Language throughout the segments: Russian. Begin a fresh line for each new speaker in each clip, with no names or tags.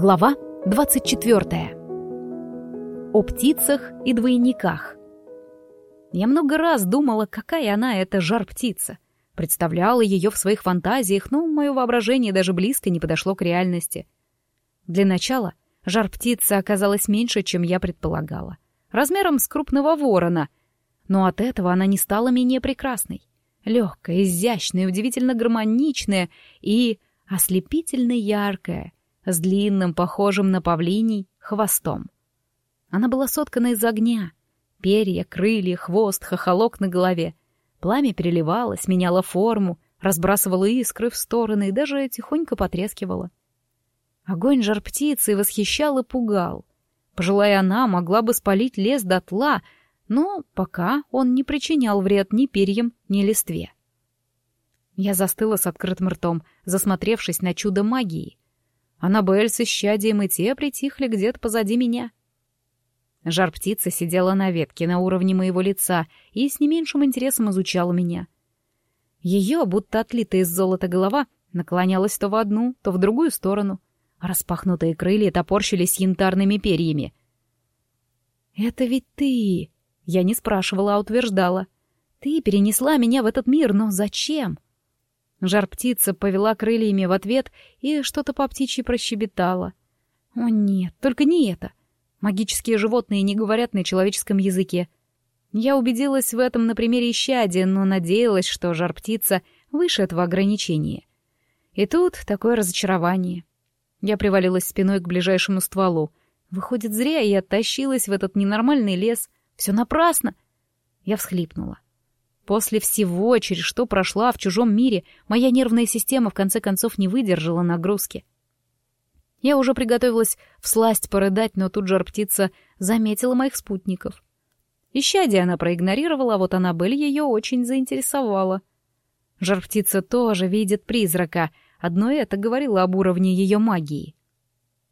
Глава 24. О птицах и двойниках. Я много раз думала, какая она, эта жар-птица. Представляла ее в своих фантазиях, но мое воображение даже близко не подошло к реальности. Для начала жар-птица оказалась меньше, чем я предполагала. Размером с крупного ворона. Но от этого она не стала менее прекрасной. Легкая, изящная, удивительно гармоничная и ослепительно яркая — с длинным, похожим на павлиний, хвостом. Она была соткана из огня. Перья, крылья, хвост, хохолок на голове. Пламя переливалось, меняло форму, разбрасывало искры в стороны и даже тихонько потрескивало. Огонь жар птицы восхищал и пугал. Пожилая она могла бы спалить лес дотла, но пока он не причинял вред ни перьям, ни листве. Я застыла с открытым ртом, засмотревшись на чудо магии. Аннабель с исчадием и те притихли где-то позади меня. Жар-птица сидела на ветке на уровне моего лица и с не меньшим интересом изучала меня. Ее, будто отлитая из золота голова, наклонялась то в одну, то в другую сторону. Распахнутые крылья топорщились янтарными перьями. «Это ведь ты!» Я не спрашивала, а утверждала. «Ты перенесла меня в этот мир, но зачем?» Жар-птица повела крыльями в ответ и что-то по птичьи прощебетала. О нет, только не это. Магические животные не говорят на человеческом языке. Я убедилась в этом на примере исчадия, но надеялась, что жар-птица выше этого ограничения. И тут такое разочарование. Я привалилась спиной к ближайшему стволу. Выходит, зря я оттащилась в этот ненормальный лес. Все напрасно. Я всхлипнула. После всего, через что прошла в чужом мире, моя нервная система в конце концов не выдержала нагрузки. Я уже приготовилась всласть порыдать, но тут жар-птица заметила моих спутников. Ищадия она проигнорировала, а вот Аннабель ее очень заинтересовала. Жар-птица тоже видит призрака, одно это говорило об уровне ее магии.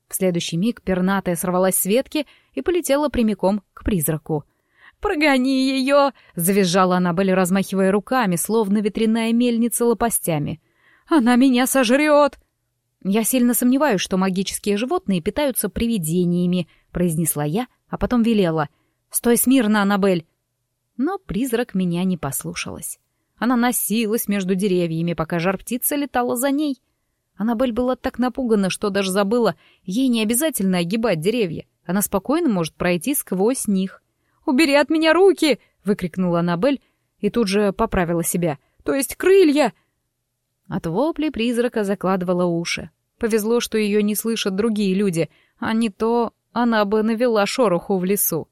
В следующий миг пернатая сорвалась с ветки и полетела прямиком к призраку — «Прогони ее!» — завизжала Аннабель, размахивая руками, словно ветряная мельница лопастями. «Она меня сожрет!» «Я сильно сомневаюсь, что магические животные питаются привидениями», — произнесла я, а потом велела. «Стой смирно, Аннабель!» Но призрак меня не послушалась. Она носилась между деревьями, пока жар-птица летала за ней. Аннабель была так напугана, что даже забыла, ей не обязательно огибать деревья. Она спокойно может пройти сквозь них. Убери от меня руки!» — выкрикнула Аннабель и тут же поправила себя. «То есть крылья!» От вопли призрака закладывала уши. Повезло, что ее не слышат другие люди, а не то она бы навела шороху в лесу.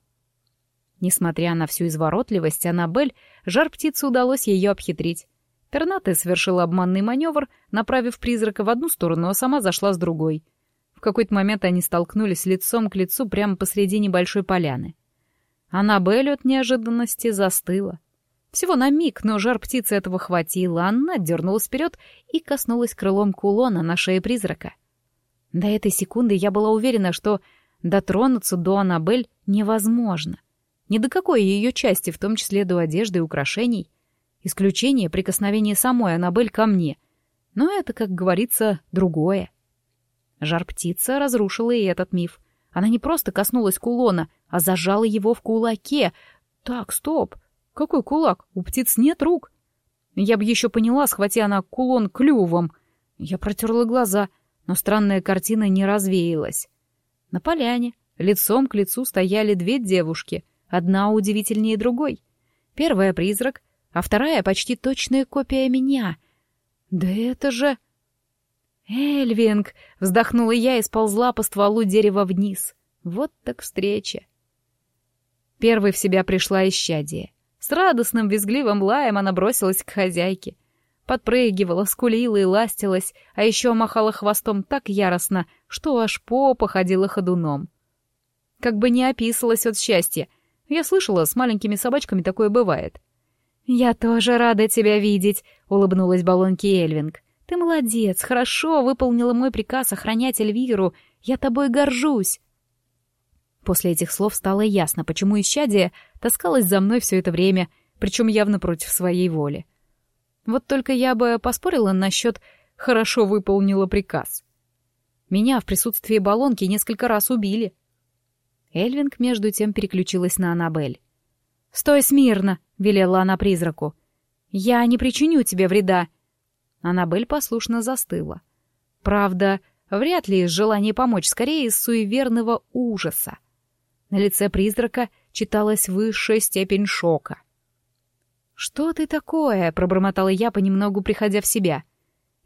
Несмотря на всю изворотливость Аннабель, жар-птице удалось ее обхитрить. Пернатая совершила обманный маневр, направив призрака в одну сторону, а сама зашла с другой. В какой-то момент они столкнулись лицом к лицу прямо посреди небольшой поляны. Аннабель от неожиданности застыла. Всего на миг, но жар птицы этого хватило. Она дернулась вперед и коснулась крылом кулона на шее призрака. До этой секунды я была уверена, что дотронуться до Аннабель невозможно. Ни до какой ее части, в том числе до одежды и украшений. Исключение — прикосновение самой Аннабель ко мне. Но это, как говорится, другое. Жар-птица разрушила и этот миф. Она не просто коснулась кулона, а зажала его в кулаке. Так, стоп. Какой кулак? У птиц нет рук. Я бы еще поняла, схвати она кулон клювом. Я протерла глаза, но странная картина не развеялась. На поляне, лицом к лицу, стояли две девушки, одна удивительнее другой. Первая — призрак, а вторая — почти точная копия меня. Да это же... «Эльвинг!» — вздохнула я и сползла по стволу дерева вниз. Вот так встреча. Первой в себя пришла исчадие. С радостным визгливым лаем она бросилась к хозяйке. Подпрыгивала, скулила и ластилась, а еще махала хвостом так яростно, что аж попа ходила ходуном. Как бы не описалась от счастья. Я слышала, с маленькими собачками такое бывает. «Я тоже рада тебя видеть», — улыбнулась баллонки Эльвинг. Ты молодец, хорошо выполнила мой приказ охранять Эльвиру. Я тобой горжусь. После этих слов стало ясно, почему исчадие таскалась за мной все это время, причем явно против своей воли. Вот только я бы поспорила насчет «хорошо выполнила приказ». Меня в присутствии баллонки несколько раз убили. Эльвинг между тем переключилась на Аннабель. «Стой смирно!» — велела она призраку. «Я не причиню тебе вреда!» Аннабель послушно застыла. Правда, вряд ли из желания помочь, скорее из суеверного ужаса. На лице призрака читалась высшая степень шока. «Что ты такое?» — пробормотала я, понемногу приходя в себя.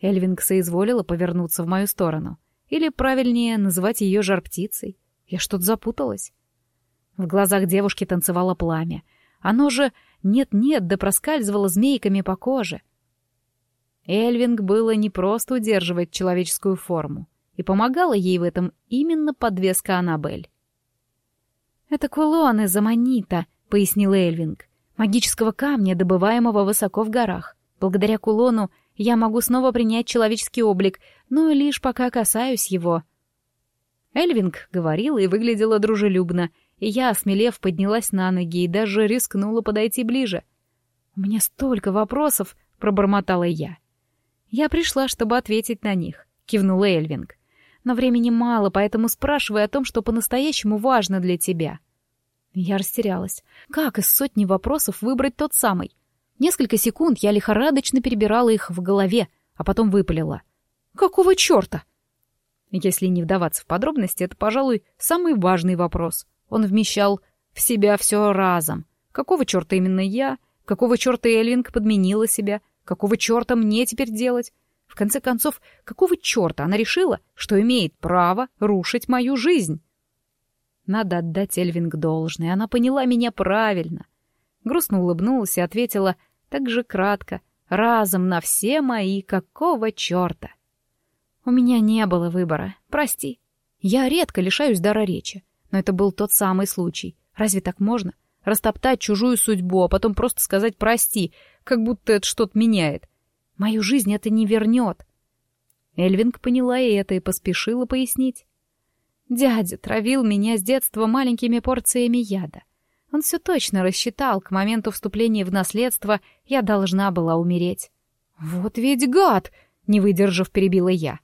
Эльвинг соизволила повернуться в мою сторону. Или, правильнее, называть ее жар-птицей. Я что-то запуталась. В глазах девушки танцевало пламя. Оно же нет-нет, да проскальзывало змейками по коже. Эльвинг было не просто удерживать человеческую форму, и помогала ей в этом именно подвеска Аннабель. «Это кулон из аммонита», — пояснил Эльвинг, «магического камня, добываемого высоко в горах. Благодаря кулону я могу снова принять человеческий облик, но лишь пока касаюсь его». Эльвинг говорила и выглядела дружелюбно, и я, осмелев, поднялась на ноги и даже рискнула подойти ближе. «У меня столько вопросов», — пробормотала я. «Я пришла, чтобы ответить на них», — кивнула Эльвинг. «Но времени мало, поэтому спрашивай о том, что по-настоящему важно для тебя». Я растерялась. Как из сотни вопросов выбрать тот самый? Несколько секунд я лихорадочно перебирала их в голове, а потом выпалила. «Какого черта?» Если не вдаваться в подробности, это, пожалуй, самый важный вопрос. Он вмещал в себя все разом. Какого черта именно я? Какого черта Эльвинг подменила себя? Какого черта мне теперь делать? В конце концов, какого черта она решила, что имеет право рушить мою жизнь? Надо отдать Эльвинг должное, она поняла меня правильно. Грустно улыбнулась и ответила так же кратко, разом на все мои «какого черта?». У меня не было выбора, прости. Я редко лишаюсь дара речи, но это был тот самый случай. Разве так можно? Растоптать чужую судьбу, а потом просто сказать «прости», как будто это что-то меняет. Мою жизнь это не вернет. Эльвинг поняла и это и поспешила пояснить. Дядя травил меня с детства маленькими порциями яда. Он все точно рассчитал, к моменту вступления в наследство я должна была умереть. «Вот ведь гад!» — не выдержав, перебила я.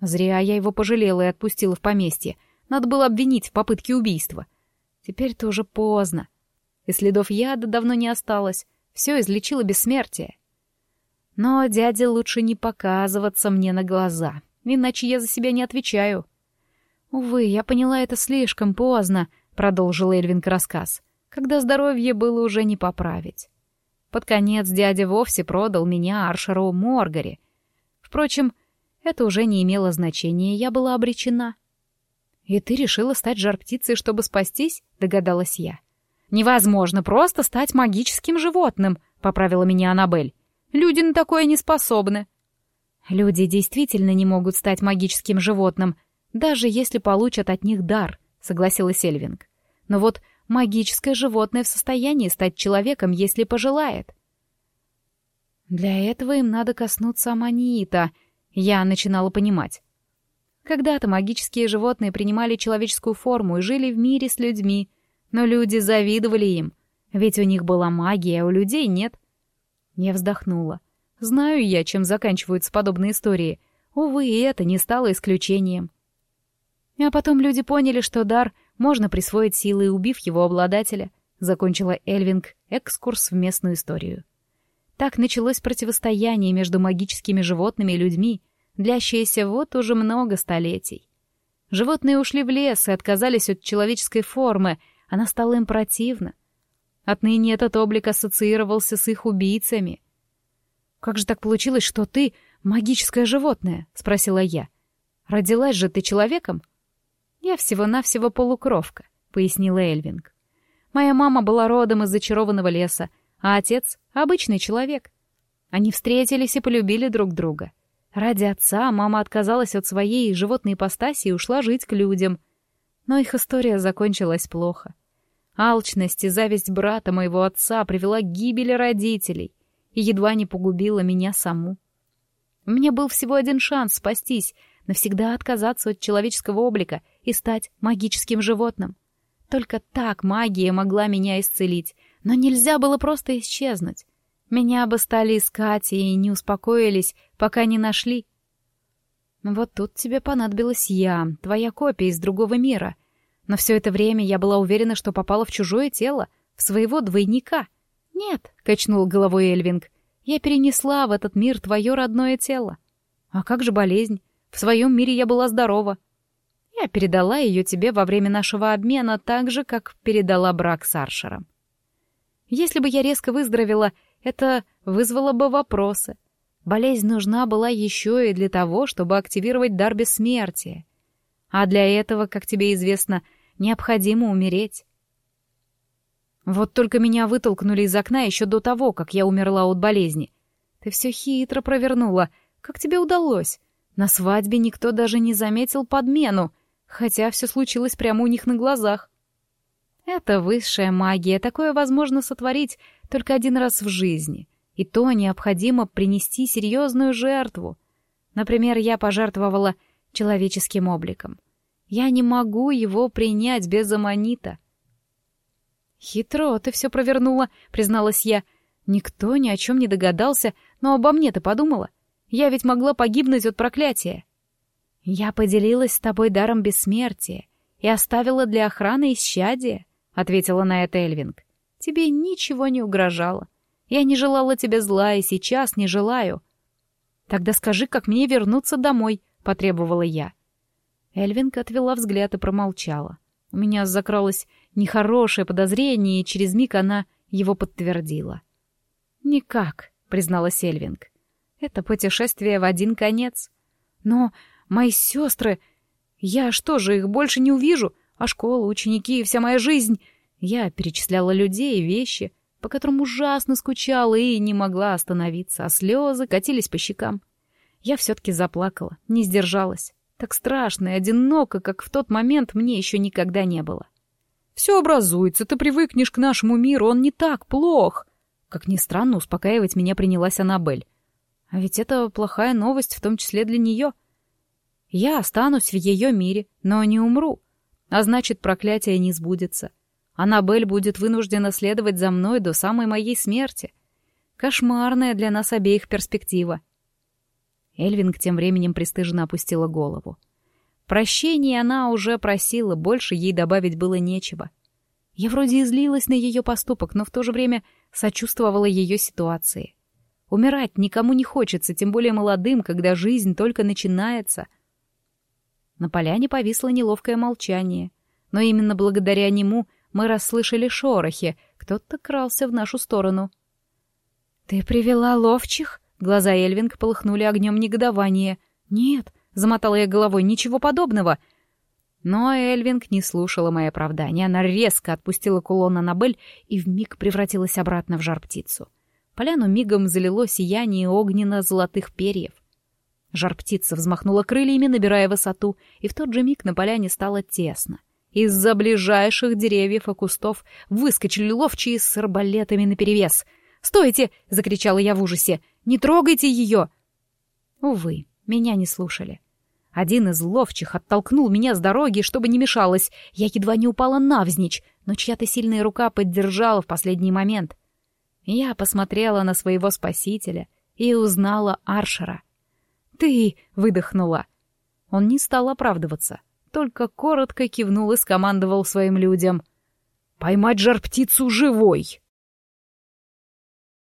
Зря я его пожалела и отпустила в поместье. Надо было обвинить в попытке убийства. Теперь-то уже поздно. И следов яда давно не осталось. Все излечило бессмертие. Но дяде лучше не показываться мне на глаза, иначе я за себя не отвечаю. «Увы, я поняла это слишком поздно», — продолжил Эльвинг рассказ, когда здоровье было уже не поправить. Под конец дядя вовсе продал меня Аршеру Моргари. Впрочем, это уже не имело значения, я была обречена. «И ты решила стать жар-птицей, чтобы спастись?» — догадалась я. «Невозможно просто стать магическим животным», — поправила меня Аннабель. «Люди на такое не способны». «Люди действительно не могут стать магическим животным, даже если получат от них дар», — согласилась Эльвинг. «Но вот магическое животное в состоянии стать человеком, если пожелает». «Для этого им надо коснуться аммонита», я начинала понимать. Когда-то магические животные принимали человеческую форму и жили в мире с людьми, но люди завидовали им, ведь у них была магия, а у людей нет. Я вздохнула. Знаю я, чем заканчиваются подобные истории. Увы, и это не стало исключением. А потом люди поняли, что дар можно присвоить силой, убив его обладателя. Закончила Эльвинг экскурс в местную историю. Так началось противостояние между магическими животными и людьми, длящееся вот уже много столетий. Животные ушли в лес и отказались от человеческой формы, она стала им противна. Отныне этот облик ассоциировался с их убийцами. «Как же так получилось, что ты магическое животное?» — спросила я. «Родилась же ты человеком?» «Я всего-навсего полукровка», — пояснила Эльвинг. «Моя мама была родом из зачарованного леса, а отец — обычный человек. Они встретились и полюбили друг друга. Ради отца мама отказалась от своей животной ипостаси и ушла жить к людям. Но их история закончилась плохо. Алчность и зависть брата моего отца привела к гибели родителей и едва не погубила меня саму. У меня был всего один шанс спастись, навсегда отказаться от человеческого облика и стать магическим животным. Только так магия могла меня исцелить, но нельзя было просто исчезнуть. Меня бы стали искать и не успокоились, пока не нашли. Вот тут тебе понадобилась я, твоя копия из другого мира. Но все это время я была уверена, что попала в чужое тело, в своего двойника. Нет, качнул головой Эльвинг, я перенесла в этот мир твое родное тело. А как же болезнь? В своем мире я была здорова. Я передала ее тебе во время нашего обмена так же, как передала брак с Аршером. Если бы я резко выздоровела, это вызвало бы вопросы. Болезнь нужна была еще и для того, чтобы активировать дар бессмертия. А для этого, как тебе известно, необходимо умереть. Вот только меня вытолкнули из окна еще до того, как я умерла от болезни. Ты все хитро провернула. Как тебе удалось? На свадьбе никто даже не заметил подмену, хотя все случилось прямо у них на глазах. Это высшая магия, такое возможно сотворить только один раз в жизни. И то необходимо принести серьезную жертву. Например, я пожертвовала человеческим обликом. Я не могу его принять без аммонита. «Хитро ты все провернула», — призналась я. «Никто ни о чем не догадался, но обо мне ты подумала. Я ведь могла погибнуть от проклятия». «Я поделилась с тобой даром бессмертия и оставила для охраны исчадие», — ответила на это Эльвинг. «Тебе ничего не угрожало. Я не желала тебе зла и сейчас не желаю». «Тогда скажи, как мне вернуться домой», — потребовала я. Эльвинг отвела взгляд и промолчала. У меня закралось нехорошее подозрение, и через миг она его подтвердила. «Никак», — призналась Эльвинг. «Это путешествие в один конец. Но мои сестры... Я что же, их больше не увижу? А школа, ученики и вся моя жизнь...» Я перечисляла людей и вещи, по которым ужасно скучала и не могла остановиться, а слезы катились по щекам. Я все-таки заплакала, не сдержалась. Так страшно и одиноко, как в тот момент мне еще никогда не было. Все образуется, ты привыкнешь к нашему миру, он не так плох. Как ни странно, успокаивать меня принялась Аннабель. А ведь это плохая новость, в том числе для нее. Я останусь в ее мире, но не умру. А значит, проклятие не сбудется. Аннабель будет вынуждена следовать за мной до самой моей смерти. Кошмарная для нас обеих перспектива. Эльвинг тем временем пристыженно опустила голову. Прощения она уже просила, больше ей добавить было нечего. Я вроде излилась на ее поступок, но в то же время сочувствовала ее ситуации. Умирать никому не хочется, тем более молодым, когда жизнь только начинается. На поляне повисло неловкое молчание, но именно благодаря нему мы расслышали шорохи, кто-то крался в нашу сторону. «Ты привела ловчих?» Глаза Эльвинг полыхнули огнем негодования. «Нет», — замотала я головой, — «ничего подобного». Но Эльвинг не слушала мои оправдания. Она резко отпустила кулон Аннабель и вмиг превратилась обратно в жар-птицу. Поляну мигом залило сияние огненно-золотых перьев. Жар-птица взмахнула крыльями, набирая высоту, и в тот же миг на поляне стало тесно. Из-за ближайших деревьев и кустов выскочили ловчие с арбалетами наперевес. «Стойте!» — закричала я в ужасе. Не трогайте ее!» Увы, меня не слушали. Один из ловчих оттолкнул меня с дороги, чтобы не мешалось. Я едва не упала навзничь, но чья-то сильная рука поддержала в последний момент. Я посмотрела на своего спасителя и узнала Аршера. «Ты!» — выдохнула. Он не стал оправдываться, только коротко кивнул и скомандовал своим людям. «Поймать жар-птицу живой!»